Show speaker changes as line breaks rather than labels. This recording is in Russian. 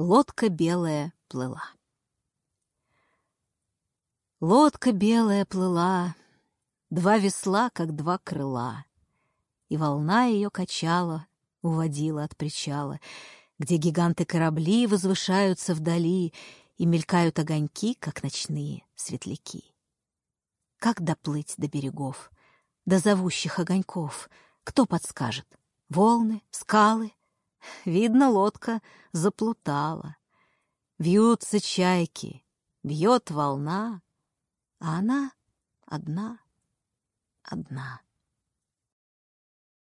Лодка белая плыла. Лодка белая плыла, Два весла, как два крыла, И волна ее качала, Уводила от причала, Где гиганты корабли Возвышаются вдали И мелькают огоньки, как ночные светляки. Как доплыть до берегов, До зовущих огоньков? Кто подскажет? Волны, скалы? Видно, лодка заплутала. Вьются чайки, бьет волна, а она одна, одна.